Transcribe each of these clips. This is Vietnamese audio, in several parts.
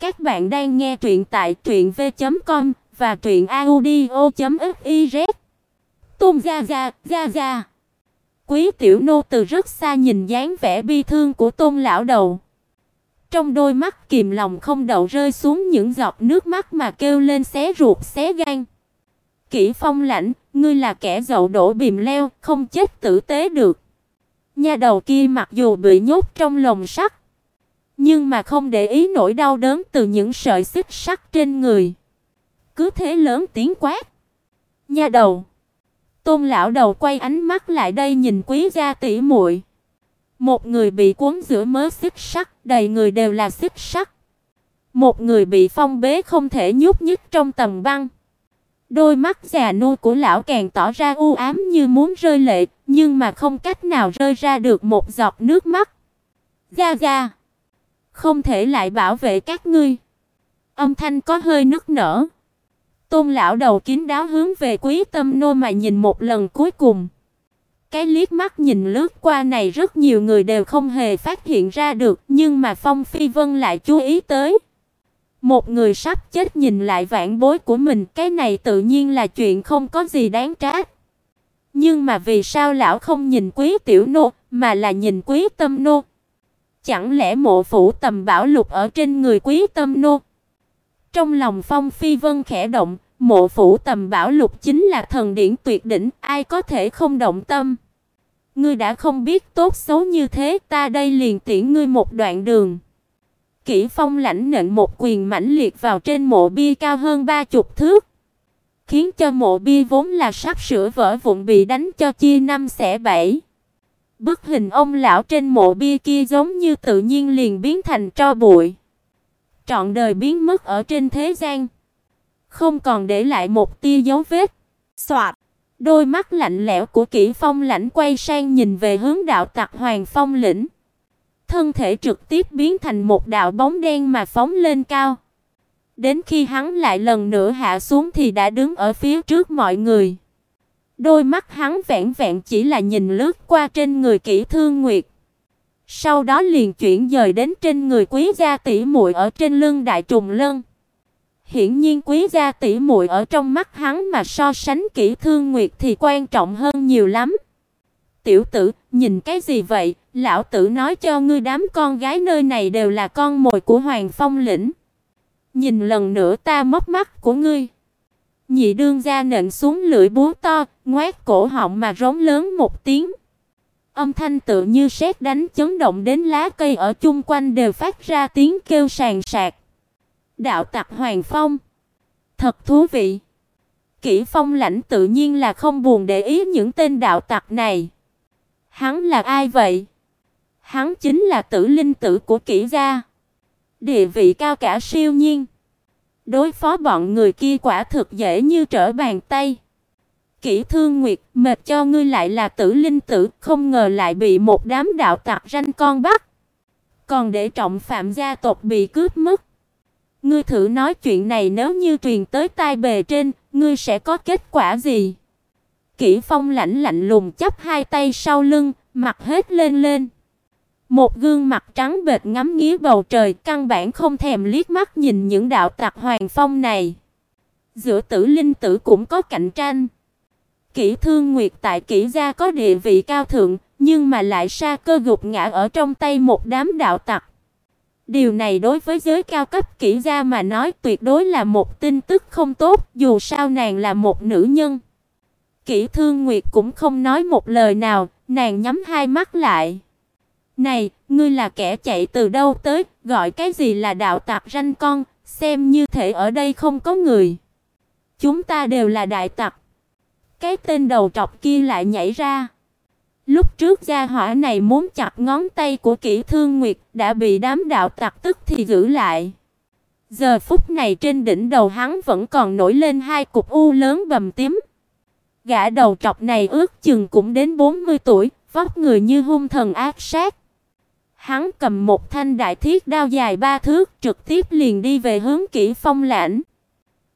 Các bạn đang nghe truyện tại truyệnv.com và truyệnaudio.fiz. Tôn gia gia, gia gia. Quý tiểu nô từ rất xa nhìn dáng vẻ bi thương của Tôn lão đầu. Trong đôi mắt kìm lòng không đậu rơi xuống những giọt nước mắt mà kêu lên xé ruột xé gan. Kỷ Phong lạnh, ngươi là kẻ dậu đổ bìm leo, không chết tử tế được. Nha đầu kia mặc dù bị nhốt trong lồng sắt, nhưng mà không để ý nỗi đau đớn từ những sợi xích sắt trên người. Cứ thế lớn tiếng quát. Nha đầu. Tôn lão đầu quay ánh mắt lại đây nhìn quý gia tỷ muội. Một người bị cuốn giữa mớ xích sắt, đầy người đều là xích sắt. Một người bị phong bế không thể nhúc nhích trong tầng băng. Đôi mắt già nua của lão càng tỏ ra u ám như muốn rơi lệ, nhưng mà không cách nào rơi ra được một giọt nước mắt. Ga ga không thể lại bảo vệ các ngươi. Âm thanh có hơi nức nở. Tôn lão đầu kín đáo hướng về Quý Tâm nô mà nhìn một lần cuối cùng. Cái liếc mắt nhìn lướt qua này rất nhiều người đều không hề phát hiện ra được, nhưng mà Phong Phi Vân lại chú ý tới. Một người sắp chết nhìn lại vãn bối của mình, cái này tự nhiên là chuyện không có gì đáng trách. Nhưng mà vì sao lão không nhìn Quý tiểu nô, mà là nhìn Quý Tâm nô? Chẳng lẽ mộ phủ tầm bảo lục ở trên người Quý Tâm nô? Trong lòng Phong Phi Vân khẽ động, mộ phủ tầm bảo lục chính là thần điển tuyệt đỉnh, ai có thể không động tâm. Ngươi đã không biết tốt xấu như thế, ta đây liền tiễn ngươi một đoạn đường. Kỷ Phong lãnh nện một quyền mãnh liệt vào trên mộ bia cao hơn ba chục thước, khiến cho mộ bia vốn là sắp sửa vỡ vụn bị đánh cho chia năm xẻ bảy. Bức hình ông lão trên mộ bia kia giống như tự nhiên liền biến thành tro bụi, trọn đời biến mất ở trên thế gian, không còn để lại một tia dấu vết. Soạt, đôi mắt lạnh lẽo của Kỷ Phong lãnh quay sang nhìn về hướng đạo tặc Hoàng Phong lĩnh thân thể trực tiếp biến thành một đạo bóng đen mà phóng lên cao. Đến khi hắn lại lần nữa hạ xuống thì đã đứng ở phía trước mọi người. Đôi mắt hắn vẹn vẹn chỉ là nhìn lướt qua trên người Kỷ Thương Nguyệt. Sau đó liền chuyển dời đến trên người Quý gia tỷ muội ở trên lưng Đại Trùng Lân. Hiển nhiên Quý gia tỷ muội ở trong mắt hắn mà so sánh Kỷ Thương Nguyệt thì quan trọng hơn nhiều lắm. Tiểu tử, nhìn cái gì vậy? Lão tử nói cho ngươi đám con gái nơi này đều là con mồi của Hoàng Phong lĩnh. Nhìn lần nữa ta móc mắt của ngươi. Nhị đương gia nện xuống lưỡi búa to, ngoét cổ họng mà rống lớn một tiếng. Âm thanh tự như sét đánh chấn động đến lá cây ở chung quanh đều phát ra tiếng kêu sàn sạc. Đạo tặc Hoàng Phong. Thật thú vị. Kỷ Phong lãnh tự nhiên là không buồn để ý những tên đạo tặc này. Hắn là ai vậy? Hắn chính là tử linh tử của kỷ gia. Địa vị cao cả siêu nhiên. Đối phó bọn người kia quả thực dễ như trở bàn tay. Kỷ Thương Nguyệt, mệt cho ngươi lại là tử linh tử, không ngờ lại bị một đám đạo tặc ranh con bắt. Còn để trọng phạm gia tộc bị cướp mất. Ngươi thử nói chuyện này nếu như truyền tới tai bề trên, ngươi sẽ có kết quả gì? Kỷ Phong lạnh lạnh lùng chắp hai tay sau lưng, mặt hết lên lên. Một gương mặt trắng bệch ngắm nghía bầu trời, căn bản không thèm liếc mắt nhìn những đạo tặc hoàng phong này. Giữa Tử Linh tử cũng có cạnh tranh. Kỷ Thương Nguyệt tại Kỷ gia có địa vị cao thượng, nhưng mà lại sa cơ gục ngã ở trong tay một đám đạo tặc. Điều này đối với giới cao cấp Kỷ gia mà nói tuyệt đối là một tin tức không tốt, dù sao nàng là một nữ nhân. Kỷ Thương Nguyệt cũng không nói một lời nào, nàng nhắm hai mắt lại. "Này, ngươi là kẻ chạy từ đâu tới, gọi cái gì là đạo tặc ranh con, xem như thể ở đây không có người. Chúng ta đều là đại tặc." Cái tên đầu trọc kia lại nhảy ra. Lúc trước gia hỏa này muốn chặt ngón tay của Kỷ Thương Nguyệt, đã bị đám đạo tặc tức thì giữ lại. Giờ phút này trên đỉnh đầu hắn vẫn còn nổi lên hai cục u lớn bầm tím. Gã đầu trọc này ước chừng cũng đến 40 tuổi, vóc người như hung thần ác sát. Hắn cầm một thanh đại thiết đao dài ba thước, trực tiếp liền đi về hướng Kỷ Phong Lãnh.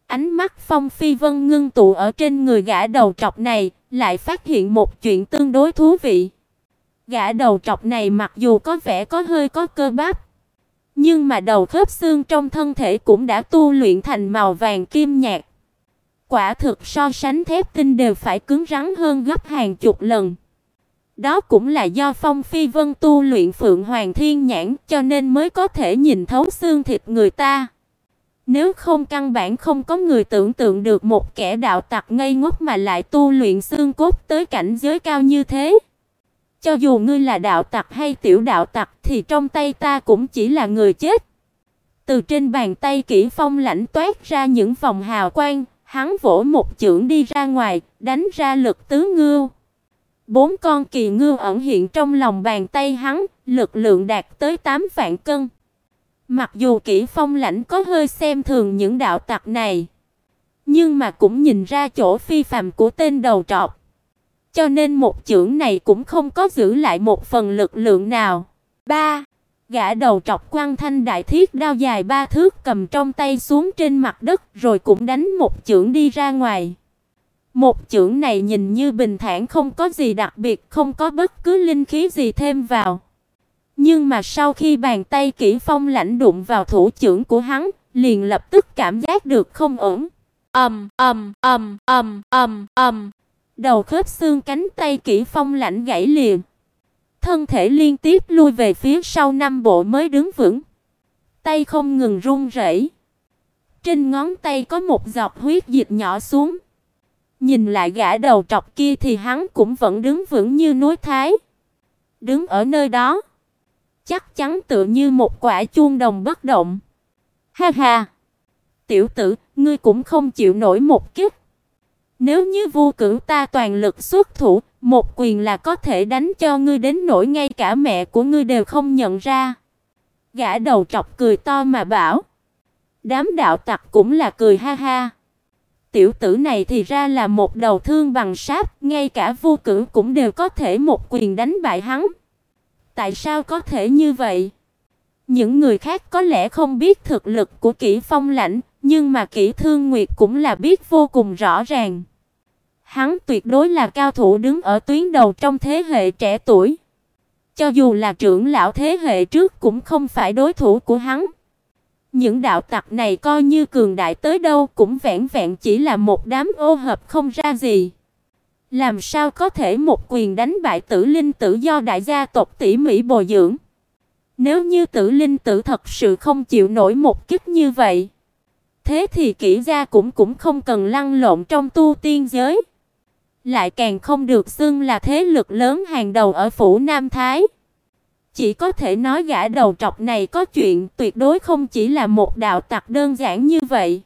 Ánh mắt Phong Phi Vân ngưng tụ ở trên người gã đầu trọc này, lại phát hiện một chuyện tương đối thú vị. Gã đầu trọc này mặc dù có vẻ có hơi có cơ bắp, Nhưng mà đầu khớp xương trong thân thể cũng đã tu luyện thành màu vàng kim nhạt. Quả thực so sánh thép tinh đều phải cứng rắn hơn gấp hàng chục lần. Đó cũng là do Phong Phi Vân tu luyện Phượng Hoàng Thiên Nhãn cho nên mới có thể nhìn thấu xương thịt người ta. Nếu không căn bản không có người tưởng tượng được một kẻ đạo tặc ngây ngốc mà lại tu luyện xương cốt tới cảnh giới cao như thế. Cho dù ngươi là đạo tặc hay tiểu đạo tặc thì trong tay ta cũng chỉ là người chết. Từ trên bàn tay Kỷ Phong lãnh toát ra những vòng hào quang, hắn vỗ một chưởng đi ra ngoài, đánh ra lực tứ ngưu. Bốn con kỳ ngư ẩn hiện trong lòng bàn tay hắn, lực lượng đạt tới 8 vạn cân. Mặc dù Kỷ Phong lãnh có hơi xem thường những đạo tặc này, nhưng mà cũng nhìn ra chỗ phi phàm của tên đầu trọc. Cho nên một chưởng này cũng không có giữ lại một phần lực lượng nào. Ba, Gã đầu trọc quang thanh đại thiết đao dài ba thước cầm trong tay xuống trên mặt đất rồi cũng đánh một chưởng đi ra ngoài. Một chưởng này nhìn như bình thản không có gì đặc biệt, không có bất cứ linh khí gì thêm vào. Nhưng mà sau khi bàn tay Kỷ Phong lãnh đụng vào thủ chưởng của hắn, liền lập tức cảm giác được không ổn. Ầm ầm ầm ầm ầm ầm. Đầu khớp xương cánh tay Kỷ Phong lãnh gãy liền. Thân thể liên tiếp lui về phía sau năm bộ mới đứng vững. Tay không ngừng run rẩy. Trên ngón tay có một giọt huyết dịch nhỏ xuống. Nhìn lại gã đầu trọc kia thì hắn cũng vẫn đứng vững như núi thái. Đứng ở nơi đó, chắc chắn tựa như một quả chuông đồng bất động. Ha ha. Tiểu tử, ngươi cũng không chịu nổi một kích. Nếu như vô cửu ta toàn lực xuất thủ, một quyền là có thể đánh cho ngươi đến nỗi ngay cả mẹ của ngươi đều không nhận ra. Gã đầu trọc cười to mà bảo. Đám đạo tặc cũng là cười ha ha. Tiểu tử này thì ra là một đầu thương bằng sáp, ngay cả vô Cử cũng đều có thể một quyền đánh bại hắn. Tại sao có thể như vậy? Những người khác có lẽ không biết thực lực của Kỷ Phong Lãnh, nhưng mà Kỷ Thương Nguyệt cũng là biết vô cùng rõ ràng. Hắn tuyệt đối là cao thủ đứng ở tuyến đầu trong thế hệ trẻ tuổi. Cho dù là trưởng lão thế hệ trước cũng không phải đối thủ của hắn. Những đạo tặc này coi như cường đại tới đâu cũng vẹn vẹn chỉ là một đám ô hợp không ra gì. Làm sao có thể một quyền đánh bại Tử Linh tử do đại gia tộc tỉ mỉ bồi dưỡng? Nếu như Tử Linh tử thật sự không chịu nổi một kích như vậy, thế thì kỹ gia cũng cũng không cần lăn lộn trong tu tiên giới lại càng không được xưng là thế lực lớn hàng đầu ở phủ Nam Thái. Chỉ có thể nói gã đầu trọc này có chuyện tuyệt đối không chỉ là một đạo tặc đơn giản như vậy.